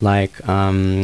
like um,